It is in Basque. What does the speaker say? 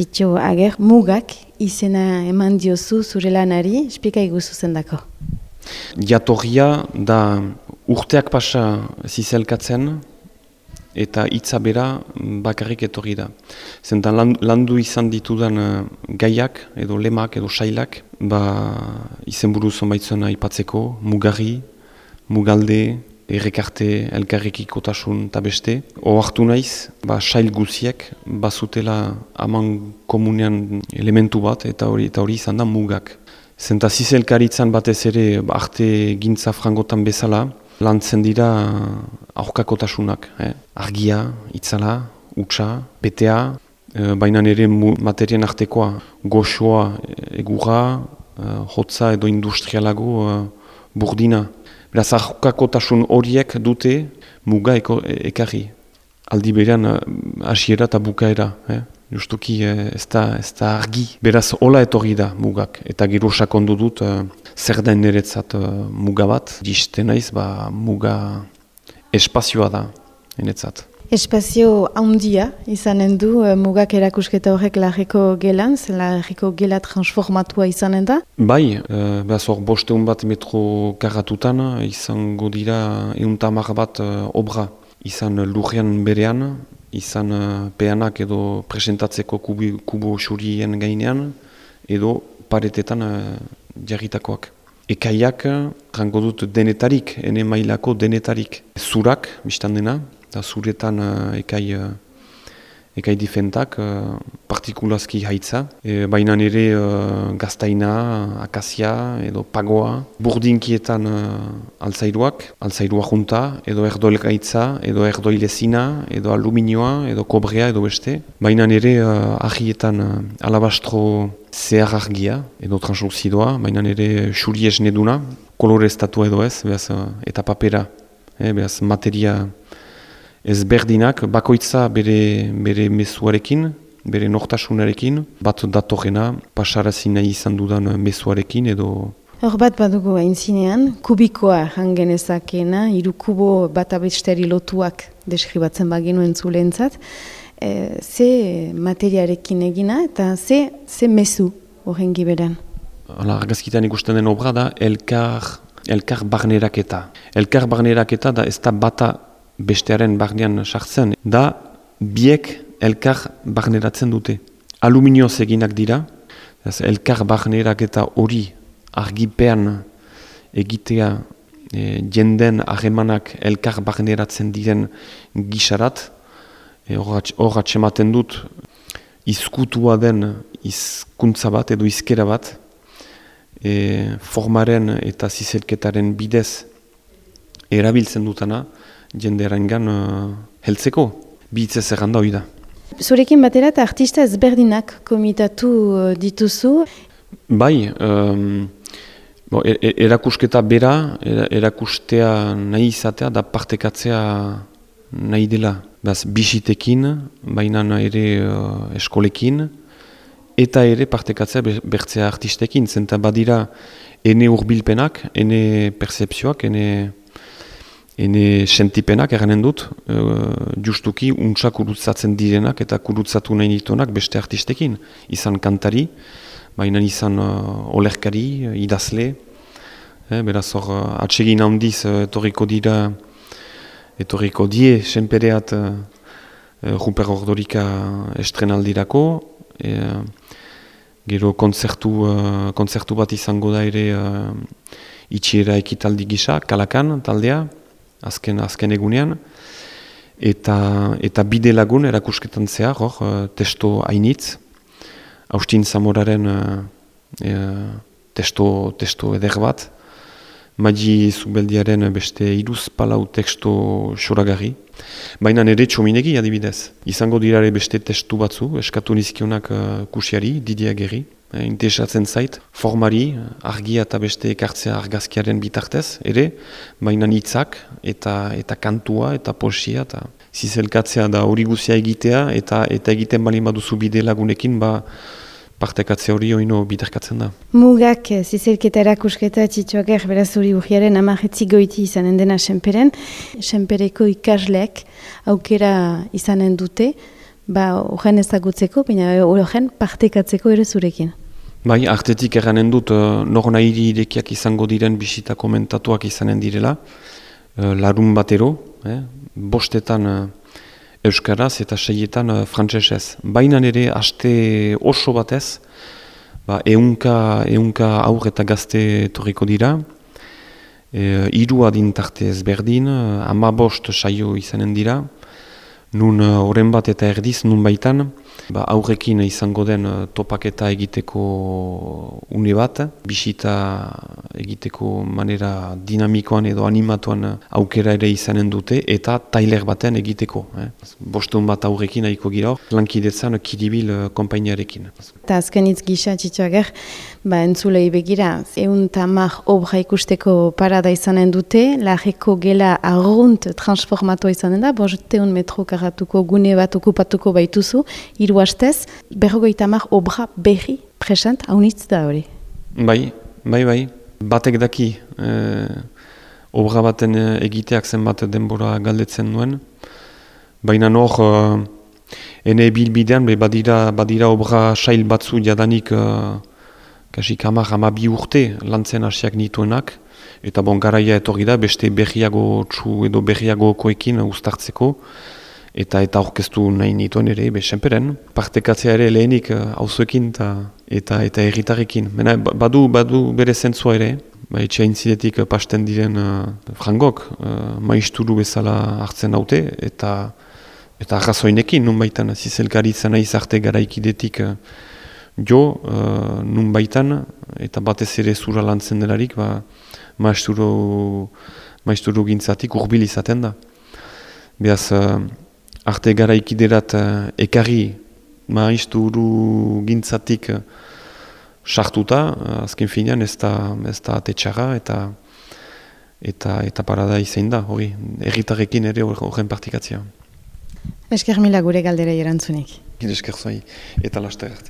Txitxo ager, mugak izena eman diozu zure lanari, espika iguzu zendako. Jatorria da urteak pasa zizelkatzen eta hitza bera bakarrik etorri da. Zentan landu izan ditudan uh, gaiak edo lemak edo sailak ba, izen buru zonbaitzen aipatzeko, mugarri, mugalde, errekarte, elkarrekiko tasun eta beste. Oartu naiz, ba, sail guziek, bazutela aman komunean elementu bat eta hori eta hori izan da mugak. Zenta zizelkaritzan batez ere arte gintza frangotan bezala, lantzen dira aurkakotasunak. Eh? Argia, itzala, utxa, petea, e, baina ere materien artekoa, goxoa, egura, e, hotza edo industrialago e, burdina. Beraz, aurkakotasun horiek dute muga eko, ekarri. Aldi berean, hasiera eta bukaera. Eh? Justuki eh, ez da, ez da argi. Beraz, hola etorri da mugak. Eta gero sakondu dut, uh, zer da niretzat uh, muga bat. Diste naiz, ba, muga espazioa da, niretzat. Espazio handia izanen du uh, mugak erakusketa horrek lageko gelan, lageko gela transformatua izanen da? Bai, uh, behaz hor bosteun bat metro karatutan, izango dira euntamar bat uh, obra. Izan lurrean berean, izan uh, peanak edo presentatzeko kubu, kubo xurien gainean, edo paretetan uh, jarritakoak. Ekaiak, rango dut denetarik, ene mailako denetarik. Zurak, biztan dena, da zuretan uh, ekai ekai difentak, uh, partikulazki haitza. E, Baina nire uh, gaztaina, akazia edo pagoa. Burdinkietan uh, alzairuak, alzairua junta, edo erdoel gaitza, edo erdoilezina, edo aluminioa, edo kobrea, edo beste. Baina nire uh, ahietan uh, alabastro zehar argia, edo transluzidoa, baina nire xuri esneduna, kolore estatua edo ez, behaz, uh, eta papera, eh, behaz, materia ezberdinak bakoitza bere, bere mezuarekin, bere nortasunarekin, bat datorrena pasarazi nahi izan dudan mezuarekin edo... Hor bat badugu hain zinean, kubikoa hangen ezakena, iru kubo bat abesteri lotuak deskribatzen bagenu entzulentzat, e, ze materiarekin egina eta ze, ze mezu horren giberan? Hala, argazkitan ikusten den obra da, elkar, elkar barneraketa. Elkar barneraketa da ez da bata bestearen barnean sartzen, da biek elkar barneratzen dute. Aluminioz eginak dira, ez, elkar barnerak eta hori argipean egitea e, jenden ahemanak elkar barneratzen diren gisarat, e, hor atxematen dut izkutua den izkuntza bat edo izkera bat, e, formaren eta zizelketaren bidez erabiltzen dutana, jende erangan uh, heltzeko, bihitzez erranda hori da. Zurekin batera eta artista ezberdinak komitatu uh, dituzu? Bai, um, bo, er, er, erakusketa bera, er, erakustea nahi izatea da partekatzea nahi dela. Baz, bisitekin, baina ere uh, eskolekin, eta ere partekatzea bertzea artistekin, zenta badira ene urbilpenak, ene percepzioak, ene ene sentipenak eranen dut, uh, justuki untsa kurutzatzen direnak eta kurutzatu nahi dituenak beste artistekin. Izan kantari, baina izan uh, olerkari, idazle, eh, beraz hor uh, atsegin handiz etorriko dira, etorriko die, senpereat uh, Ruper Ordorika estrenaldirako, e, gero konzertu, uh, konzertu bat izango da ere uh, itxiera ekitaldi gisa, kalakan taldea, azken azken egunean. Eta eta bide lagun erakusketan zehar hor uh, testo hainitz. Austin Zamoraren uh, testo testo eder bat Magi Zubeldiaren beste iruz palau teksto xoragarri. Baina nire txominegi adibidez. Izango dirare beste testu batzu, eskatu nizkionak uh, kusiari, didiageri. Eh, interesatzen zait, formari, argia eta beste ekartzea argazkiaren bitartez, ere, baina hitzak eta eta kantua eta poesia eta zizelkatzea da hori guzia egitea eta eta egiten bali baduzu bide lagunekin ba partekatzea hori oino bitarkatzen da. Mugak eh, zizelketa erakusketa txitxoak erberaz hori urgiaren amaretzi goiti izanen dena senperen, senpereko ikasleak aukera izanen dute, ba, horren ezagutzeko, baina horren partekatzeko ere zurekin. Bai, artetik erranen dut, uh, nor nahi irekiak izango diren bisita komentatuak izanen direla, uh, larun batero, eh? bostetan uh, euskaraz eta seietan uh, frantsesez. Baina ere, aste oso batez, ba, eunka, eunka aur eta gazte torriko dira, e, iru adintarte ezberdin, ama bost saio izanen dira, nun oren bat eta erdiz, nun baitan, ba, aurrekin izango den uh, topaketa egiteko une bat, bisita egiteko manera dinamikoan edo animatuan uh, aukera ere izanen dute, eta tailer baten egiteko. Eh? Bostun bat aurrekin haiko gira, lankidetzan kidibil uh, kompainiarekin. Eta azken itz gisa txitsuager, ba, entzulei begira, egun tamar obra ikusteko parada izanen dute, lageko gela arrunt transformatu izanen da, bosteun metro karatuko gune bat okupatuko baituzu, hiru hastez, berrogeita mar obra berri present haunitz da hori. Bai, bai, bai. Batek daki e, obra baten eh, egiteak zenbat denbora galdetzen duen. Baina nor, e, ene bilbidean, badira, badira obra sail batzu jadanik e, kasi kamar bi urte lantzen hasiak nituenak. Eta bon, garaia etorri da, beste berriago txu edo berriago koekin ustartzeko eta eta aurkeztu nahi nituen ere, be, senperen, partekatzea ere lehenik hauzuekin uh, eta eta erritarrekin. Bena, ba, badu, badu bere zentzua ere, ba, etxea intzidetik pasten diren uh, frangok, uh, maisturu bezala hartzen daute, eta eta arrazoinekin, nun baitan, zizelkaritza nahi zarte garaikidetik uh, jo, uh, nun baitan, eta batez ere zura lantzen delarik, ba, maisturu, maisturu gintzatik urbil izaten da. Beaz, arte gara ikiderat uh, ekarri maiztu uru gintzatik uh, sartuta, uh, azken finean ez da, ez da atetxarra eta eta eta parada izain da, hori, erritarrekin ere horren partikatzea. Esker mila gure galdera erantzunik. Esker zoi, eta laste arte.